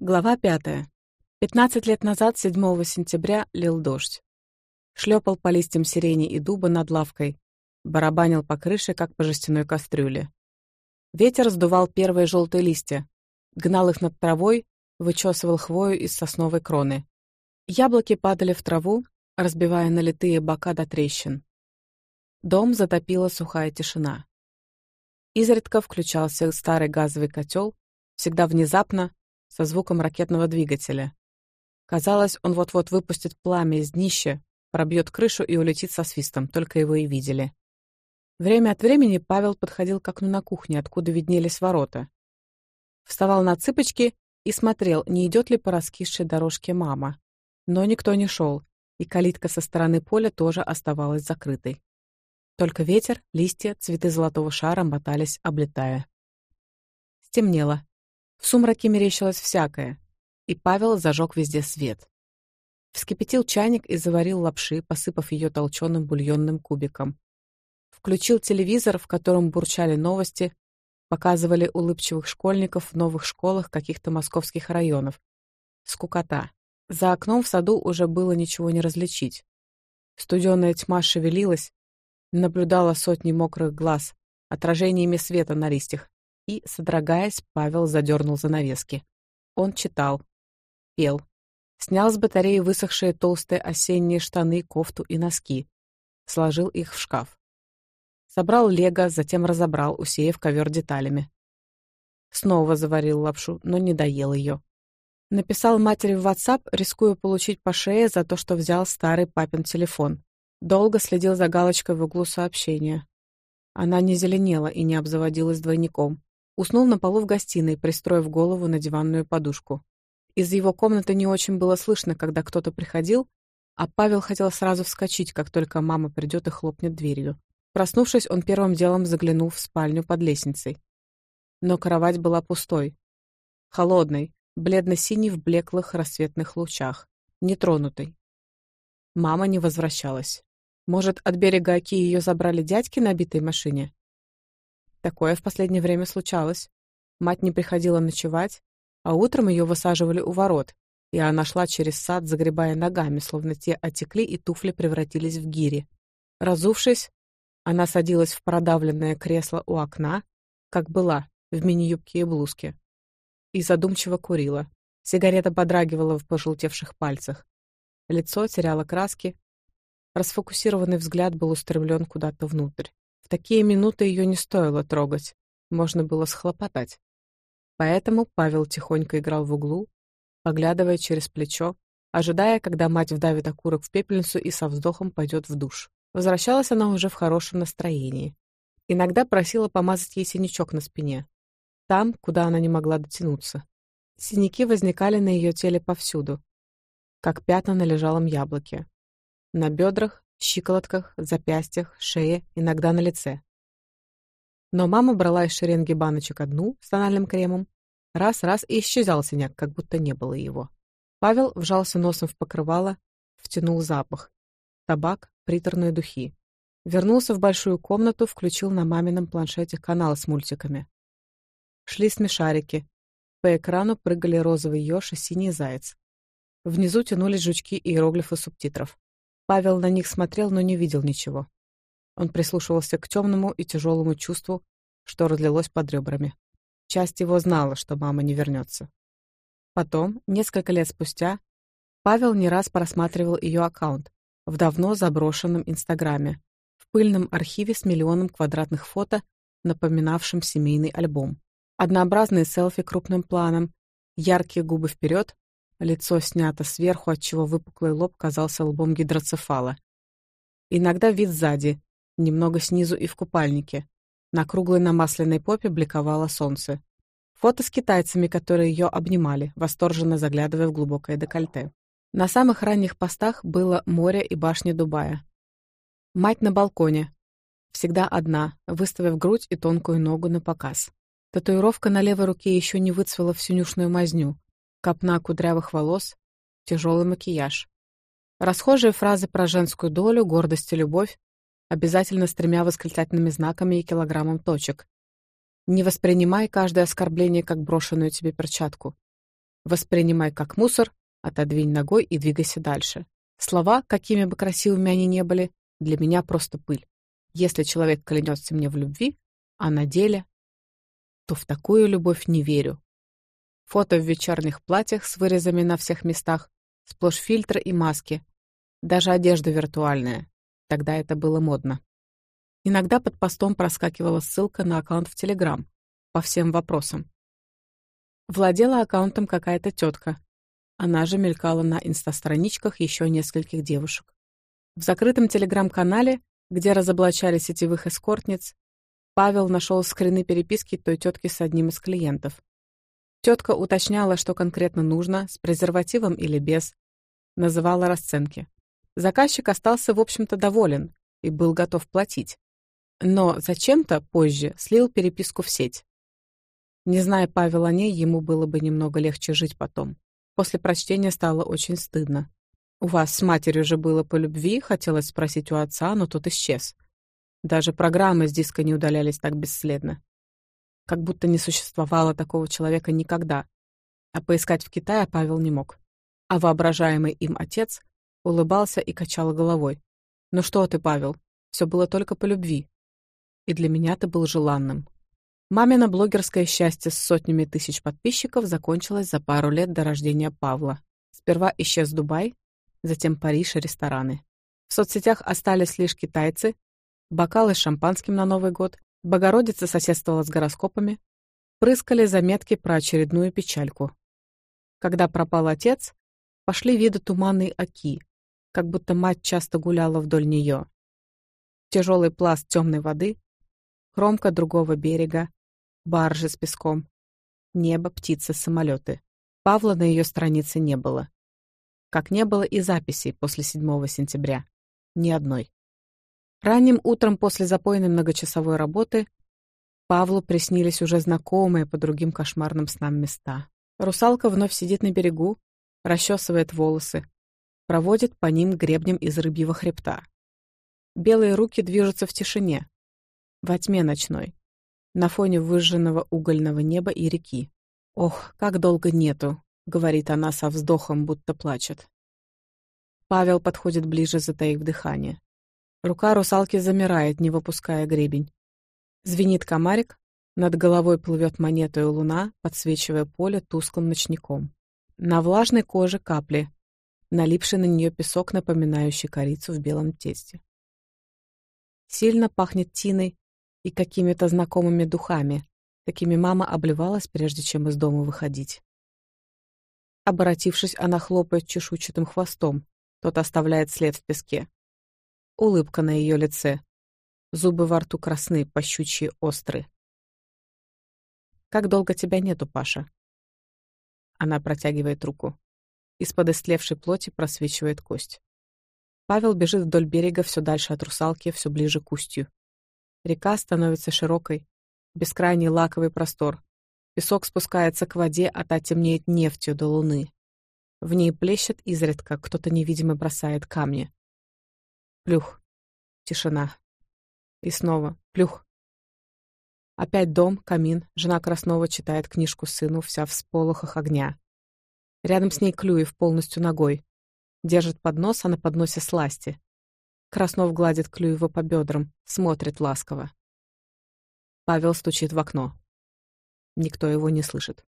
Глава 5. 15 лет назад, 7 сентября, лил дождь. Шлепал по листьям сирени и дуба над лавкой. Барабанил по крыше, как по жестяной кастрюле. Ветер сдувал первые желтые листья. Гнал их над травой, вычесывал хвою из сосновой кроны. Яблоки падали в траву, разбивая налитые бока до трещин. Дом затопила сухая тишина. Изредка включался старый газовый котел, всегда внезапно, со звуком ракетного двигателя. Казалось, он вот-вот выпустит пламя из днища, пробьет крышу и улетит со свистом, только его и видели. Время от времени Павел подходил к окну на кухне, откуда виднелись ворота. Вставал на цыпочки и смотрел, не идет ли по раскисшей дорожке мама. Но никто не шел, и калитка со стороны поля тоже оставалась закрытой. Только ветер, листья, цветы золотого шара мотались, облетая. Стемнело. В сумраке мерещилось всякое, и Павел зажег везде свет. Вскипятил чайник и заварил лапши, посыпав ее толченым бульонным кубиком. Включил телевизор, в котором бурчали новости, показывали улыбчивых школьников в новых школах каких-то московских районов. Скукота. За окном в саду уже было ничего не различить. Студеная тьма шевелилась, наблюдала сотни мокрых глаз, отражениями света на листьях. И, содрогаясь, Павел задернул занавески. Он читал, пел, снял с батареи высохшие толстые осенние штаны, кофту и носки, сложил их в шкаф. Собрал лего, затем разобрал, усеяв ковер деталями. Снова заварил лапшу, но не доел ее. Написал матери в WhatsApp, рискуя получить по шее за то, что взял старый папин телефон. Долго следил за галочкой в углу сообщения. Она не зеленела и не обзаводилась двойником. Уснул на полу в гостиной, пристроив голову на диванную подушку. Из его комнаты не очень было слышно, когда кто-то приходил, а Павел хотел сразу вскочить, как только мама придет и хлопнет дверью. Проснувшись, он первым делом заглянул в спальню под лестницей. Но кровать была пустой. Холодной, бледно-синей в блеклых рассветных лучах, нетронутой. Мама не возвращалась. Может, от берега Оки ее забрали дядьки на битой машине? Такое в последнее время случалось. Мать не приходила ночевать, а утром ее высаживали у ворот, и она шла через сад, загребая ногами, словно те отекли и туфли превратились в гири. Разувшись, она садилась в продавленное кресло у окна, как была, в мини-юбке и блузке, и задумчиво курила. Сигарета подрагивала в пожелтевших пальцах. Лицо теряло краски. Расфокусированный взгляд был устремлен куда-то внутрь. В такие минуты ее не стоило трогать, можно было схлопотать. Поэтому Павел тихонько играл в углу, поглядывая через плечо, ожидая, когда мать вдавит окурок в пепельницу и со вздохом пойдет в душ. Возвращалась она уже в хорошем настроении. Иногда просила помазать ей синячок на спине, там, куда она не могла дотянуться. Синяки возникали на ее теле повсюду, как пятна на лежалом яблоке. На бедрах, щиколотках, запястьях, шее, иногда на лице. Но мама брала из шеренги баночек одну с тональным кремом, раз-раз и исчезал синяк, как будто не было его. Павел вжался носом в покрывало, втянул запах. Табак, приторные духи. Вернулся в большую комнату, включил на мамином планшете канал с мультиками. Шли смешарики. По экрану прыгали розовый ёж и синий заяц. Внизу тянулись жучки и иероглифы субтитров. Павел на них смотрел, но не видел ничего. Он прислушивался к темному и тяжелому чувству, что разлилось под ребрами. Часть его знала, что мама не вернется. Потом, несколько лет спустя, Павел не раз просматривал ее аккаунт в давно заброшенном Инстаграме, в пыльном архиве с миллионом квадратных фото, напоминавшим семейный альбом. Однообразные селфи крупным планом, яркие губы вперед, Лицо снято сверху, отчего выпуклый лоб казался лбом гидроцефала. Иногда вид сзади, немного снизу и в купальнике. На круглой намасленной попе бликовало солнце. Фото с китайцами, которые ее обнимали, восторженно заглядывая в глубокое декольте. На самых ранних постах было море и башня Дубая. Мать на балконе. Всегда одна, выставив грудь и тонкую ногу на показ. Татуировка на левой руке еще не выцвела всю нюшную мазню, копна кудрявых волос, тяжелый макияж. Расхожие фразы про женскую долю, гордость и любовь, обязательно с тремя восклицательными знаками и килограммом точек. Не воспринимай каждое оскорбление как брошенную тебе перчатку. Воспринимай как мусор, отодвинь ногой и двигайся дальше. Слова, какими бы красивыми они ни были, для меня просто пыль. Если человек клянется мне в любви, а на деле, то в такую любовь не верю фото в вечерних платьях с вырезами на всех местах, сплошь фильтры и маски. Даже одежда виртуальная. Тогда это было модно. Иногда под постом проскакивала ссылка на аккаунт в Телеграм. По всем вопросам. Владела аккаунтом какая-то тетка. Она же мелькала на инстастраничках еще нескольких девушек. В закрытом Телеграм-канале, где разоблачали сетевых эскортниц, Павел нашел скрины переписки той тетки с одним из клиентов. Тетка уточняла, что конкретно нужно, с презервативом или без. Называла расценки. Заказчик остался, в общем-то, доволен и был готов платить. Но зачем-то позже слил переписку в сеть. Не зная Павел о ней, ему было бы немного легче жить потом. После прочтения стало очень стыдно. «У вас с матерью же было по любви?» — хотелось спросить у отца, но тот исчез. Даже программы с диска не удалялись так бесследно как будто не существовало такого человека никогда, а поискать в Китае Павел не мог. А воображаемый им отец улыбался и качал головой. «Ну что ты, Павел, все было только по любви». И для меня ты был желанным. Мамино блогерское счастье с сотнями тысяч подписчиков закончилось за пару лет до рождения Павла. Сперва исчез Дубай, затем Париж и рестораны. В соцсетях остались лишь китайцы, бокалы с шампанским на Новый год Богородица соседствовала с гороскопами, прыскали заметки про очередную печальку. Когда пропал отец, пошли виды туманной оки, как будто мать часто гуляла вдоль нее. Тяжелый пласт темной воды, кромка другого берега, баржи с песком, небо, птицы, самолеты. Павла на ее странице не было. Как не было и записей после 7 сентября. Ни одной. Ранним утром после запойной многочасовой работы Павлу приснились уже знакомые по другим кошмарным снам места. Русалка вновь сидит на берегу, расчесывает волосы, проводит по ним гребнем из рыбьего хребта. Белые руки движутся в тишине, во тьме ночной, на фоне выжженного угольного неба и реки. «Ох, как долго нету!» — говорит она со вздохом, будто плачет. Павел подходит ближе, затаив дыхание. Рука русалки замирает, не выпуская гребень. Звенит комарик, над головой плывет монета и луна, подсвечивая поле тусклым ночником. На влажной коже капли, налипший на нее песок, напоминающий корицу в белом тесте. Сильно пахнет тиной и какими-то знакомыми духами. Такими мама обливалась, прежде чем из дома выходить. Оборотившись, она хлопает чешуйчатым хвостом. Тот оставляет след в песке улыбка на ее лице. Зубы во рту красны, пощучьи остры. «Как долго тебя нету, Паша?» Она протягивает руку. Из-под истлевшей плоти просвечивает кость. Павел бежит вдоль берега все дальше от русалки, все ближе к кустью. Река становится широкой. Бескрайний лаковый простор. Песок спускается к воде, а та темнеет нефтью до луны. В ней плещет изредка, кто-то невидимо бросает камни. Плюх. Тишина. И снова плюх. Опять дом, камин, жена Краснова читает книжку сыну, вся в сполохах огня. Рядом с ней Клюев полностью ногой. Держит поднос, а на подносе сласти. Краснов гладит Клюева по бедрам, смотрит ласково. Павел стучит в окно. Никто его не слышит.